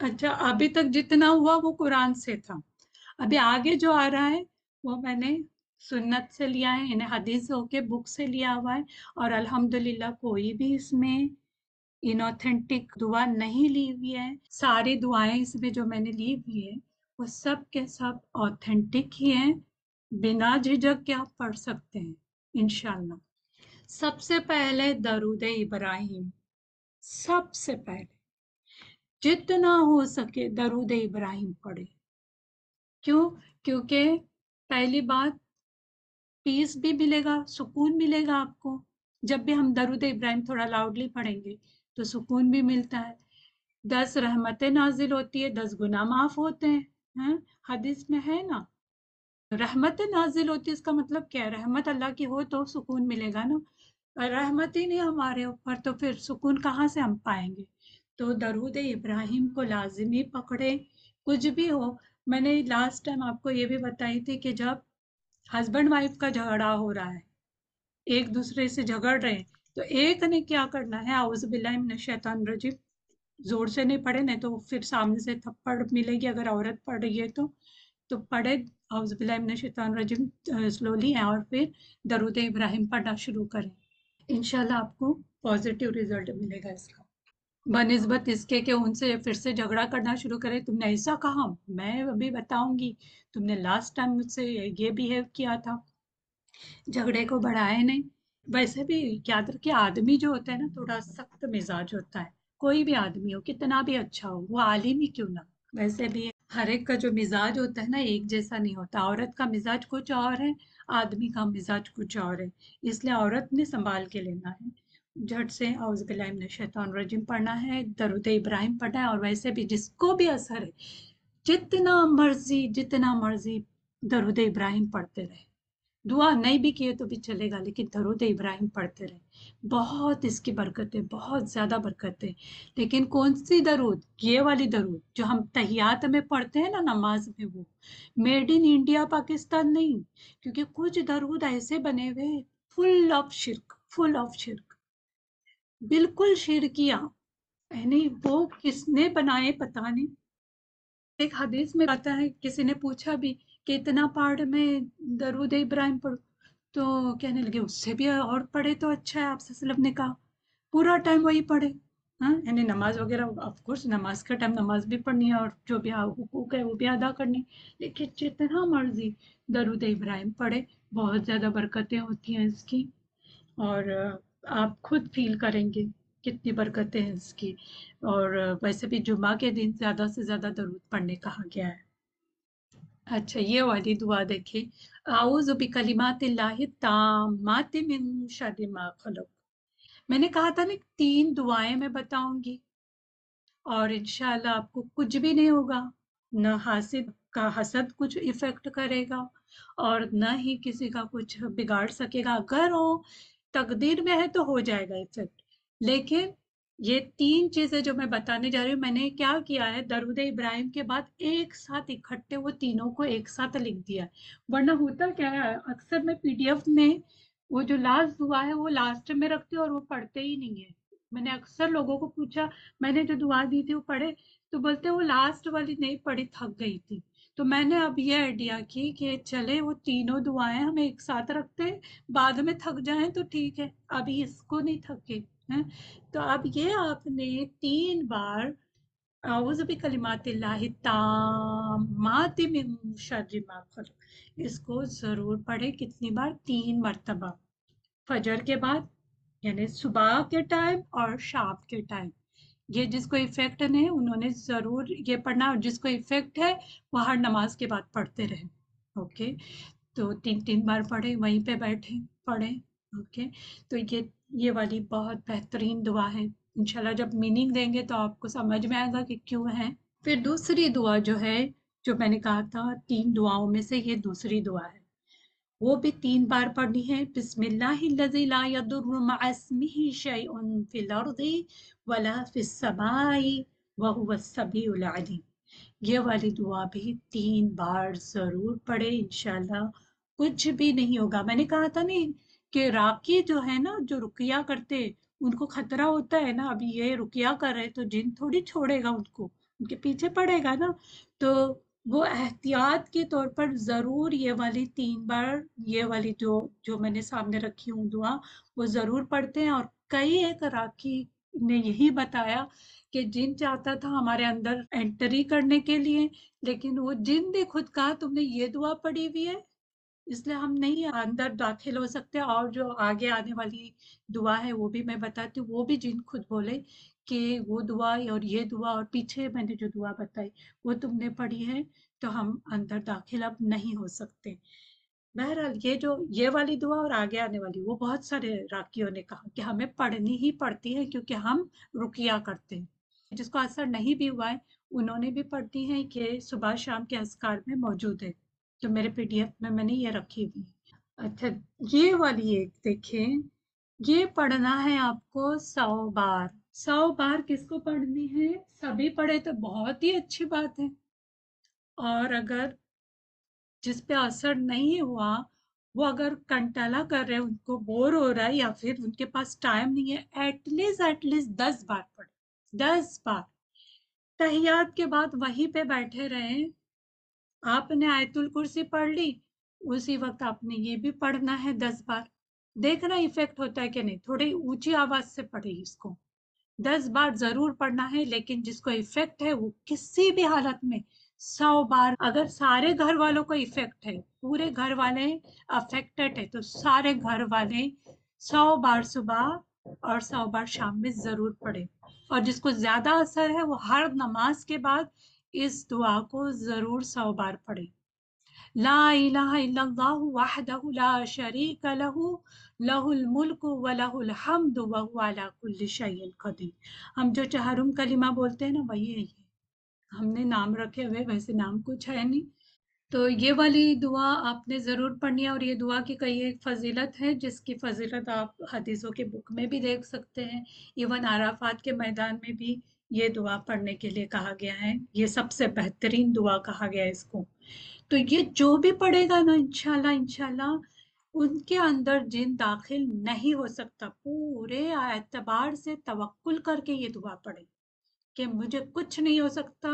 اچھا ابھی تک جتنا ہوا وہ قرآن سے تھا۔ ابھی آگے جو آ رہا ہے وہ میں نے سنت سے لیا ہے، انہیں حدیث ہو کے بک سے لیا ہوا ہے اور الحمدللہ کوئی بھی اس میں انوتھینٹک دعا نہیں لی ہوئی ہے۔ ساری دعائیں اس میں جو میں نے لی ہوئی ہے وہ سب کے سب اوتھینٹک ہی ہیں۔ بنا جھجک کے آپ پڑھ سکتے ہیں، انشاءاللہ۔ سب سے پہلے درود ابراہیم۔ سب سے پہلے۔ جتنا ہو سکے درود ابراہیم پڑھے۔ کیوں؟ کیونکہ پہلی بات پیس بھی ملے گا، سکون ملے گا آپ کو۔ جب بھی ہم درود ابراہیم تھوڑا لاؤڈلی پڑھیں گے تو سکون بھی ملتا ہے۔ دس رحمتیں نازل ہوتی ہے دس گناہ معاف ہوتے ہیں ہاں؟ حدیث میں ہے نا۔ رحمت نازل ہوتی ہے اس کا مطلب کیا ہے؟ رحمت اللہ کی ہو تو سکون ملے گا نا۔ رحمت ہی نہیں ہمارے اوپر، تو پھر سکون کہاں سے ہم پائیں گے؟ تو درود ابراہیم کو لازمی پکڑے۔ کچھ بھی ہو، میں نے لاسٹ ٹائم آپ کو یہ بھی بتائی تھی کہ جب ہسبینڈ وائف کا جھگڑا ہو رہا ہے، ایک دوسرے سے جھگڑ رہے ہیں، تو ایک نے کیا کرنا ہے؟ اعوذ باللہ من الشیطان الرجیم۔ زور سے نہیں پڑھے، نہیں تو پھر سامنے سے تھپڑ ملے گی اگر عورت پڑھ رہی ہے تو۔ تو پڑھے، اعوذ باللہ من الشیطان الرجیم سلولی اور پھر درود ابراہیم پڑھنا شروع کریں۔ انشاءاللہ آپ کو پازیٹیو ریزلٹ ملے گا اس کا۔ بنسبت اس کے کہ ان سے پھر سے جھگڑا کرنا شروع کرے، تم نے ایسا کہا؟ میں ابھی بتاؤں گی۔ تم نے لاسٹ ٹائم مجھ سے یہ بیہیو کیا تھا۔ جھگڑے کو بڑھائے نہیں۔ ویسے بھی یاد رکھے آدمی جو ہوتا ہے نا، تھوڑا سخت مزاج ہوتا ہے۔ کوئی بھی آدمی ہو، کتنا بھی اچھا ہو، وہ عالم ہی کیوں نہ۔ ویسے بھی ہر ایک کا جو مزاج ہوتا ہے نا، ایک جیسا نہیں ہوتا۔ عورت کا مزاج کچھ اور ہے، آدمی کا مزاج کچھ اور ہے۔ اس لیے عورت نے سنبھال کے لینا ہے۔ جھٹ سے، اعوذ باللہ من الشیطان الرجیم، پڑھنا ہے، درود ابراہیم پڑھنا ہے، اور ویسے بھی جس کو بھی اثر ہے، جتنا مرضی جتنا مرضی درود ابراہیم پڑھتے رہے۔ دعا نہیں بھی کیے تو بھی چلے گا، لیکن درود ابراہیم پڑھتے رہے۔ بہت اس کی برکتیں، بہت زیادہ برکتیں۔ لیکن کون سی درود؟ یہ والی درود جو ہم تحیات میں پڑھتے ہیں نا، نماز میں وہ۔ میڈ ان انڈیا پاکستان نہیں، کیونکہ کچھ درود ایسے بنے ہوئے فل آف شرک فل آف شرک بالکل شرکیاں یعنی وہ کس نے بنائے پتا نہیں۔ ایک حدیث میں آتا ہے، کسی نے پوچھا بھی کہ اتنا پاڑ میں درود ابراہیم پڑھو۔ تو کہنے لگے، اس سے بھی اور پڑھے تو اچھا ہے، آپ سے وسلم نے کہا۔ پورا ٹائم وہی پڑھے۔ ہاں یعنی نماز وغیرہ آف کورس نماز کا ٹائم نماز بھی پڑھنی ہے اور جو بھی حقوق ہے وہ بھی ادا کرنی۔ لیکن جتنا مرضی درود ابراہیم پڑھے، بہت زیادہ برکتیں ہوتی ہیں اس کی۔ اور آپ خود فیل کریں گے کتنی برکتیں ہیں اس کی۔ اور ویسے بھی جمعہ کے دن زیادہ سے زیادہ درود پڑھنے کہا گیا ہے۔ اچھا یہ والی دعا دیکھیں۔ اعوذ بکلمات اللہ تامات من شر ما خلق۔ میں نے کہا تھا نا، تین دعائیں میں بتاؤں گی۔ اور انشاءاللہ آپ کو کچھ بھی نہیں ہوگا۔ نہ حاسد کا حسد کچھ افیکٹ کرے گا اور نہ ہی کسی کا کچھ بگاڑ سکے گا۔ اگر وہ تقدیر میں ہے تو ہو جائے گا افیکٹ لیکن یہ تین چیزیں جو میں بتانے جا رہی ہوں، میں نے کیا کیا ہے، درود ابراہیم کے بعد ایک ساتھ اکٹھے وہ تینوں کو ایک ساتھ لکھ دیا ہے۔ ورنہ ہوتا کیا ہے، اکثر میں پی ڈی ایف میں وہ جو لاسٹ دعا ہے وہ لاسٹ میں رکھتے اور وہ پڑھتے ہی نہیں ہے میں نے اکثر لوگوں کو پوچھا، میں نے جو دعا دی تھی وہ پڑھے، تو بولتے وہ لاسٹ والی نہیں، پڑھی تھک گئی تھی۔ تو میں نے اب یہ آئیڈیا کی کہ چلے وہ تینوں دعائیں ہم ایک ساتھ رکھتے ہیں، بعد میں تھک جائیں تو ٹھیک ہے، ابھی اس کو نہیں تھکے تو اب یہ آپ نے تین بار اعوذ بکلمات اللہ تامات من شر ما خلق۔ اس کو ضرور پڑھے کتنی بار؟ تین مرتبہ۔ فجر کے بعد یعنی صبح کے ٹائم اور شام کے ٹائم یہ جس کو افیکٹ نہیں، انہوں نے ضرور یہ پڑھنا، اور جس کو افیکٹ ہے، وہ ہر نماز کے بعد پڑھتے رہیں اوکے تو تین تین بار پڑھیں وہیں پہ بیٹھیں پڑھیں اوکے تو یہ یہ والی بہت بہترین دعا ہے۔ انشاءاللہ جب میننگ دیں گے تو آپ کو سمجھ میں آئے گا کہ کیوں ہے۔ پھر دوسری دعا جو ہے، جو میں نے کہا تھا، تین دعاؤں میں سے یہ دوسری دعا ہے۔ وہ بھی تین بار پڑھنی ہے۔ بسم اللہ الذی لا يضر مع اسمه شیء فی الارض ولا فی السماء وهو السمیع العلیم۔ یہ والی دعا بھی تین بار ضرور پڑھے، انشاءاللہ کچھ بھی نہیں ہوگا۔ میں نے کہا تھا نہیں کہ راکی جو ہے نا، جو رکیا کرتے، ان کو خطرہ ہوتا ہے نا، ابھی یہ رکیا کر رہے تو جن تھوڑی چھوڑے گا ان کو، ان کے پیچھے پڑے گا نا۔ تو وہ احتیاط کے طور پر ضرور یہ والی تین بار یہ والی جو جو میں نے سامنے رکھی ہوں دعا، وہ ضرور پڑھتے ہیں اور کئی ایک راکی نے یہی بتایا کہ جن چاہتا تھا ہمارے اندر انٹری کرنے کے لیے، لیکن وہ جن نے خود کہا تم نے یہ دعا پڑھی ہوئی ہے، اس لیے ہم نہیں اندر داخل ہو سکتے، اور جو آگے آنے والی دعا ہے وہ بھی میں بتاتی ہوں، وہ بھی جن خود بولے کہ وہ دعا اور یہ دعا اور پیچھے میں نے جو دعا بتائی وہ تم نے پڑھی ہے، تو ہم اندر داخل اب نہیں ہو سکتے۔ بہرحال یہ جو یہ والی دعا اور آگے آنے والی، وہ بہت سارے راکیوں نے کہا کہ ہمیں پڑھنی ہی پڑتی ہے کیونکہ ہم رکیا کرتے ہیں۔ جس کو اثر نہیں بھی ہوا ہے، انہوں نے بھی پڑھتی ہیں کہ صبح شام کے اسکار میں موجود ہے۔ تو میرے پی ڈی ایف میں میں نے یہ رکھی ہوئی۔ اچھا یہ والی ایک دیکھیں۔ یہ پڑھنا ہے آپ کو سو بار۔ سو بار کس کو پڑھنی ہے؟ سبھی پڑھے تو بہت ہی اچھی بات ہے۔ اور اگر جس پہ اثر نہیں ہوا، وہ اگر کنٹالا کر رہے، ان کو بور ہو رہا ہے یا پھر ان کے پاس ٹائم نہیں ہے ایٹ لیسٹ ایٹ لیسٹ دس بار پڑھے دس بار۔ تحیات کے بعد وہیں پہ بیٹھے رہے آپ نے آیت الکرسی پڑھ لی، اسی وقت آپ نے یہ بھی پڑھنا ہے دس بار۔ دیکھنا افیکٹ ہوتا ہے کہ نہیں، تھوڑی اونچی آواز سے پڑھے اس کو۔ دس بار ضرور پڑھنا ہے، لیکن جس کو ایفیکٹ ہے وہ کسی بھی حالت میں سو بار، اگر سارے گھر والوں کو ایفیکٹ ہے، پورے گھر والے افیکٹڈ ہے تو سارے گھر والے سو بار صبح اور سو بار شام میں ضرور پڑھیں۔ اور جس کو زیادہ اثر ہے، وہ ہر نماز کے بعد اس دعا کو ضرور سو بار پڑھیں۔ لا الہ الا اللہ وحدہ لا شریک لہو لہ الملک و لہ الحمد ولا کل شعین قدیم ہم جو چہرم کلمہ بولتے ہیں نا، وہی ہے یہ۔ ہم نے نام رکھے ہوئے، ویسے نام کچھ ہے نہیں۔ تو یہ والی دعا آپ نے ضرور پڑھنی ہے، اور یہ دعا کی کئی ایک فضیلت ہے، جس کی فضیلت آپ حدیثوں کے بک میں بھی دیکھ سکتے ہیں۔ ایون عرافات کے میدان میں بھی یہ دعا پڑھنے کے لیے کہا گیا ہے۔ یہ سب سے بہترین دعا کہا گیا ہے اس کو۔ تو یہ جو بھی پڑھے گا نا، انشاءاللہ انشاءاللہ ان کے اندر جن داخل نہیں ہو سکتا، پورے اعتبار سے توکل کر کے یہ دعا پڑھے کہ مجھے کچھ نہیں ہو سکتا،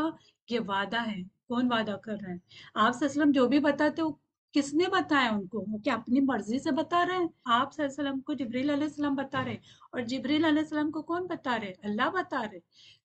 یہ وعدہ ہے۔ کون وعدہ کر رہے ہیں آپ وسلم جو بھی بتاتے ہو، کس نے بتایا ان کو؟ کہ اپنی مرضی سے بتا رہے ہیں؟ آپ صلی اللہ علیہ وسلم کو جبریل علیہ السلام بتا رہے ہیں اور جبریل علیہ السلام کو کون بتا رہے؟ اللہ بتا رہے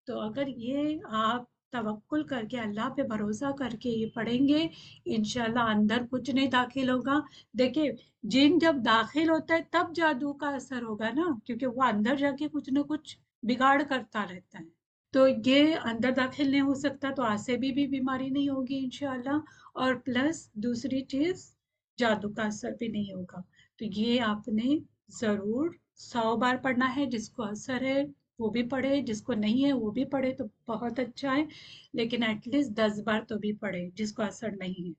تو اگر یہ آپ توکل کر کے، اللہ پہ بھروسہ کر کے یہ پڑھیں گے۔ انشاءاللہ اندر کچھ نہیں داخل ہوگا۔ دیکھیں، جن جب داخل ہوتا ہے، تب جادو کا اثر ہوگا نا، کیونکہ وہ اندر جا کے کچھ نہ کچھ بگاڑ کرتا رہتا ہے۔ تو یہ اندر داخل نہیں ہو سکتا، تو آسے بھی بھی بیماری نہیں ہوگی انشاءاللہ۔ اور پلس دوسری چیز، جادو کا اثر بھی نہیں ہوگا۔ تو یہ آپ نے ضرور سو بار پڑھنا ہے، جس کو اثر ہے وہ بھی پڑھے، جس کو نہیں ہے وہ بھی پڑھے تو بہت اچھا ہے، لیکن ایٹ لیسٹ دس بار تو بھی پڑھے، جس کو اثر نہیں ہے۔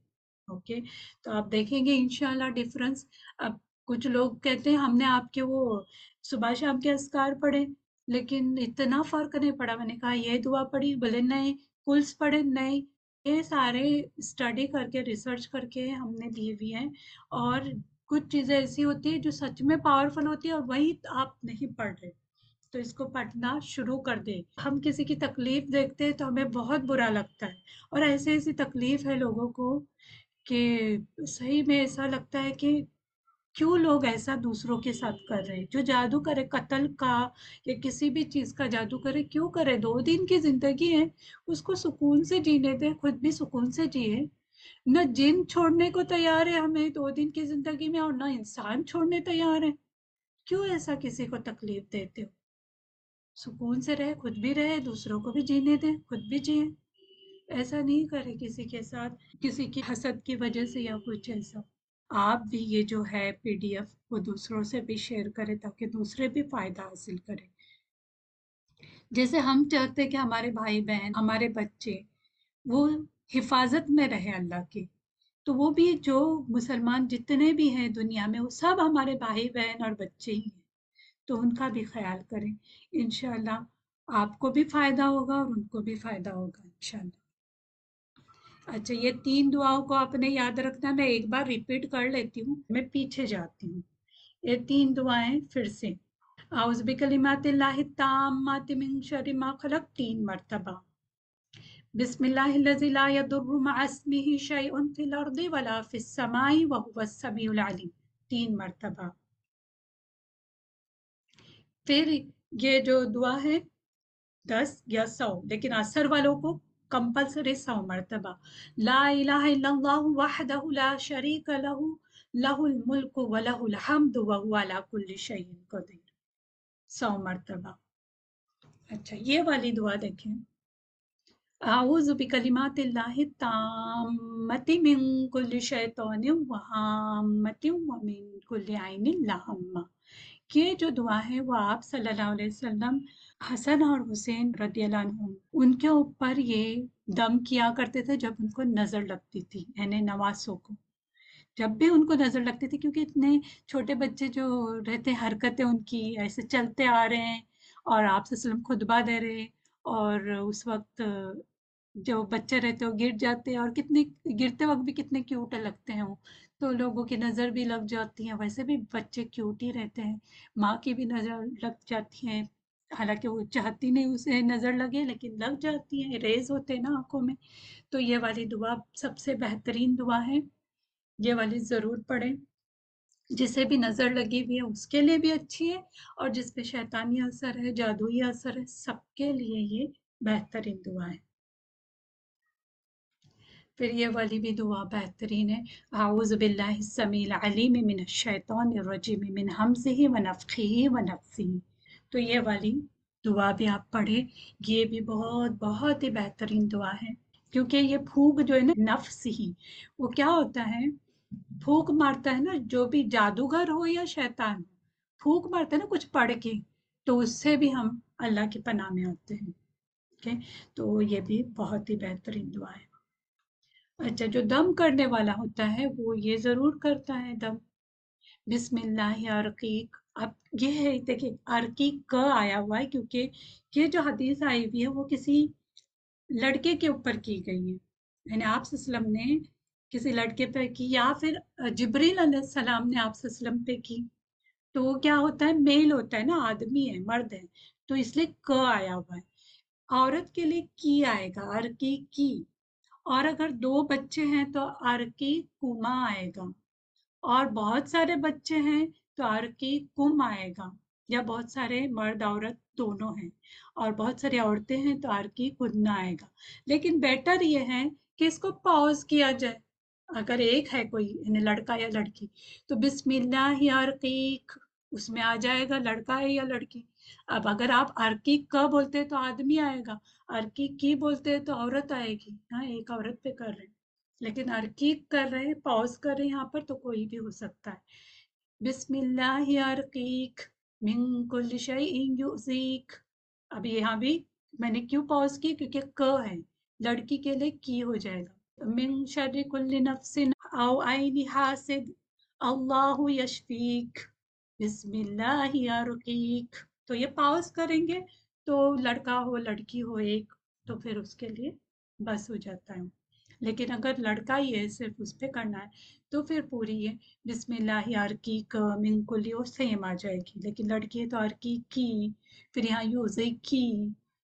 اوکے تو آپ دیکھیں گے انشاءاللہ ڈفرنس اب کچھ لوگ کہتے ہیں ہم نے آپ کے وہ صبح شام کے اسکار پڑھے، لیکن اتنا فرق نہیں پڑا۔ میں نے کہا یہ دعا پڑھی، بولے نہیں، کلس پڑھے، نہیں۔ یہ سارے اسٹڈی کر کے ریسرچ کر کے ہم نے دی ہوئی ہیں۔ اور کچھ چیزیں ایسی ہوتی ہیں جو سچ میں پاورفل ہوتی ہے اور وہی آپ نہیں پڑھ رہے۔ تو اس کو پڑھنا شروع کر دے۔ ہم کسی کی تکلیف دیکھتے ہیں تو ہمیں بہت برا لگتا ہے۔ اور ایسے ایسی تکلیف ہے لوگوں کو کہ صحیح میں ایسا لگتا ہے کہ کیوں لوگ ایسا دوسروں کے ساتھ کر رہے جو جادو کرے، قتل کا یا کسی بھی چیز کا جادو کرے، کیوں کرے؟ دو دن کی زندگی ہے، اس کو سکون سے جینے دیں، خود بھی سکون سے جیے۔ نہ جن چھوڑنے کو تیار ہے ہمیں دو دن کی زندگی میں اور نہ انسان چھوڑنے تیار ہے۔ کیوں ایسا کسی کو تکلیف دیتے ہو؟ سکون سے رہے، خود بھی رہے، دوسروں کو بھی جینے دیں، خود بھی جیے ایسا نہیں کرے کسی کے ساتھ، کسی کی حسد کی وجہ سے یا کچھ ایسا۔ آپ بھی یہ جو ہے پی ڈی ایف، وہ دوسروں سے بھی شیئر کریں تاکہ دوسرے بھی فائدہ حاصل کریں۔ جیسے ہم چاہتے کہ ہمارے بھائی بہن، ہمارے بچے وہ حفاظت میں رہے اللہ کی، تو وہ بھی جو مسلمان جتنے بھی ہیں دنیا میں، وہ سب ہمارے بھائی بہن اور بچے ہی ہیں۔ تو ان کا بھی خیال کریں۔ انشاءاللہ آپ کو بھی فائدہ ہوگا اور ان کو بھی فائدہ ہوگا انشاءاللہ۔ اچھا یہ تین دعاؤں کو آپ نے یاد رکھنا، میں ایک بار ریپیٹ کر لیتی ہوں، میں پیچھے جاتی ہوں۔ یہ تین دعائیں پھر سے۔ اعوذ بکلمات اللہ التامات من شر ما خلق، تین مرتبہ۔ بسم اللہ الذی لا یضر مع اسمہ شیء فی الارض ولا فی السماء وهو السمیع العلیم۔ تین مرتبہ۔ پھر یہ جو دعا ہے، دس یا سو، لیکن اثر والوں کو کمپلسری سو مرتبہ۔ لا الہ الا اللہ وحدہ لا شریک له له الملک وله الحمد وهو على كل شيء قدیر۔ سو مرتبہ۔ اچھا یہ والی دعا دیکھیں۔ اعوذ بکلمات اللہ التامت من کل شیطان وحامت ومن کل عین لہم یہ جو دعا ہے وہ آپ صلی اللہ علیہ وسلم، حسن اور حسین رضی اللہ عنہ، ان کے اوپر یہ دم کیا کرتے تھے جب ان کو نظر لگتی تھی یعنی نواسوں کو۔ جب بھی ان کو نظر لگتی تھی، کیونکہ اتنے چھوٹے بچے جو رہتے، حرکتیں ان کی ایسے چلتے آ رہے ہیں اور آپ سے وسلم خطبہ دے رہے اور اس وقت جو بچے رہتے وہ گر جاتے ہیں اور کتنے گرتے وقت بھی کتنے کیوٹ لگتے ہیں وہ۔ تو لوگوں کی نظر بھی لگ جاتی ہیں۔ ویسے بھی بچے کیوٹ ہی رہتے ہیں۔ ماں کی بھی نظر لگ جاتی ہیں۔ حالانکہ وہ چاہتی نہیں، اسے نظر لگے، لیکن لگ جاتی ہیں۔ ریز ہوتے ہیں نا آنکھوں میں۔ تو یہ والی دعا سب سے بہترین دعا ہے۔ یہ والی ضرور پڑھیں۔ جسے بھی نظر لگی ہوئی ہے، اس کے لیے بھی اچھی ہے۔ اور جس پہ شیطانی اثر ہے، جادوئی اثر ہے، سب کے لیے یہ بہترین دعا ہے۔ پھر یہ والی بھی دعا بہترین ہے۔ اعوذ باللہ السمیع العلیم من الشیطان الرجیم من حمزه ونفخه ونفثه تو یہ والی دعا بھی آپ پڑھیں۔ یہ بھی بہت بہت ہی بہترین دعا ہے۔ کیونکہ یہ پھوک جو ہے نا نفس ہی، وہ کیا ہوتا ہے؟ پھوک مارتا ہے نا جو بھی جادوگر ہو یا شیطان ہو پھوک مارتا ہے نا کچھ پڑھ کے، تو اس سے بھی ہم اللہ کی پناہ میں آتے ہیں۔ تو یہ بھی بہت ہی بہترین دعا ہے۔ اچھا جو دم کرنے والا ہوتا ہے، وہ یہ ضرور کرتا ہے دم۔ بسم اللہ عرقیق اب یہ ہے دیکھیں عرقیق کا آیا ہوا ہے، کیونکہ یہ جو حدیث آئی ہوئی ہے، وہ کسی لڑکے کے اوپر کی گئی ہے۔ یعنی آپ وسلم نے کسی لڑکے پہ کی، یا پھر جبریل علیہ السلام نے آپ وسلم پہ کی۔ تو وہ کیا ہوتا ہے، میل ہوتا ہے نا، آدمی ہے، مرد ہے۔ تو اس لیے ک آیا ہوا ہے۔ عورت کے لیے کی آئے گا ارکی کی۔ اور اگر دو بچے ہیں تو ارکی کما آئے گا۔ اور بہت سارے بچے ہیں تو ارکی کم آئے گا، یا بہت سارے مرد عورت دونوں ہیں۔ اور بہت ساری عورتیں ہیں تو ارکی کدنا آئے گا۔ لیکن بیٹر یہ ہے کہ اس کو پاؤز کیا جائے۔ اگر ایک ہے کوئی یعنی لڑکا یا لڑکی، تو بسم اللہ عرقیق اس میں آ جائے گا لڑکا ہے یا لڑکی۔ اب اگر آپ ارکی کا بولتے تو آدمی آئے گا ارکی کی بولتے تو عورت آئے گی ہاں ایک عورت پہ کر رہے لیکن ارکیق کر رہے پاؤز کر رہے یہاں پر تو کوئی بھی ہو سکتا ہے۔ بسم اللہ ارقیق من کل شیء یؤذیک۔ اب یہاں بھی میں نے کیوں پاؤز کی؟ کیونکہ ک ہے، لڑکی کے لیے کی ہو جائے گا۔ من شر کل نفس او عین حاسد، اللہ یشفیک۔ بسم اللہ ارقیق تو یہ پاؤز کریں گے تو لڑکا ہو، لڑکی ہو، ایک تو پھر اس کے لیے بس ہو جاتا ہے۔ لیکن اگر لڑکا ہی ہے، صرف اس پہ کرنا ہے، تو پھر پوری ہے بسم اللہ عرقی کا منکلی وہ سیم آ جائے گی۔ لیکن لڑکی ہے تو عرقی کی، پھر یہاں یوزے کی،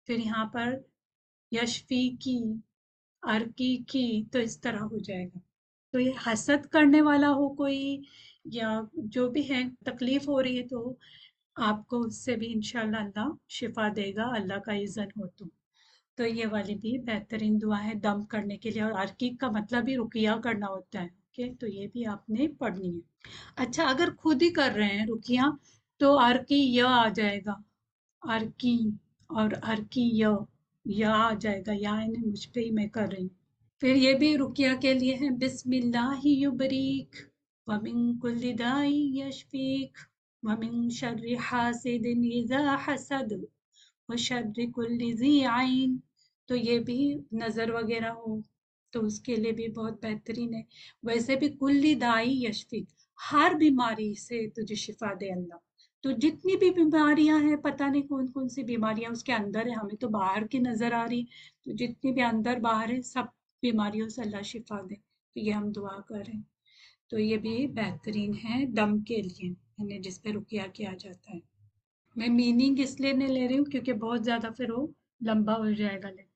پھر یہاں پر یشفی کی عرقی کی، تو اس طرح ہو جائے گا۔ تو یہ حسد کرنے والا ہو کوئی یا جو بھی ہے، تکلیف ہو رہی ہے تو آپ کو اس سے بھی انشاءاللہ اللہ شفا دے گا، اللہ کا عزن ہو تو۔ تو یہ والی بھی بہترین دعا ہے دم کرنے کے لیے، اور عرقیق کا مطلب بھی رکیہ کرنا ہوتا ہے، اوکے؟ تو یہ بھی آپ نے پڑھنی ہے۔ اچھا اگر خود ہی کر رہے ہیں رکیہ تو عرقی یا آ جائے گا۔ عرقی اور عرقی یا یا آ جائے گا، یا یعنی مجھ پہ ہی میں کر رہی ہوں۔ پھر یہ بھی رکیہ کے لیے ہے، بسم اللہ یبریک ومن کل دائی یشفیک۔ ومن شر حاسد اذا حسد وشر كل ذي عين۔ تو یہ بھی نظر وغیرہ ہو تو اس کے لیے بھی بہت بہترین ہے۔ ویسے بھی کلی دائی یشفی ہر بیماری سے تجھے شفا دے اللہ۔ تو جتنی بھی بیماریاں ہیں، پتہ نہیں کون کون سی بیماریاں اس کے اندر ہے ہمیں تو باہر کی نظر آ رہی۔ تو جتنی بھی اندر باہر ہے سب بیماریوں سے اللہ شفا دے۔ تو یہ ہم دعا کریں۔ تو یہ بھی بہترین ہے دم کے لیے۔ یعنی جس پہ رکیا کیا جاتا ہے۔ میں میننگ اس لیے نہیں لے رہی ہوں کیونکہ بہت زیادہ پھر وہ لمبا ہو جائے گا لیکن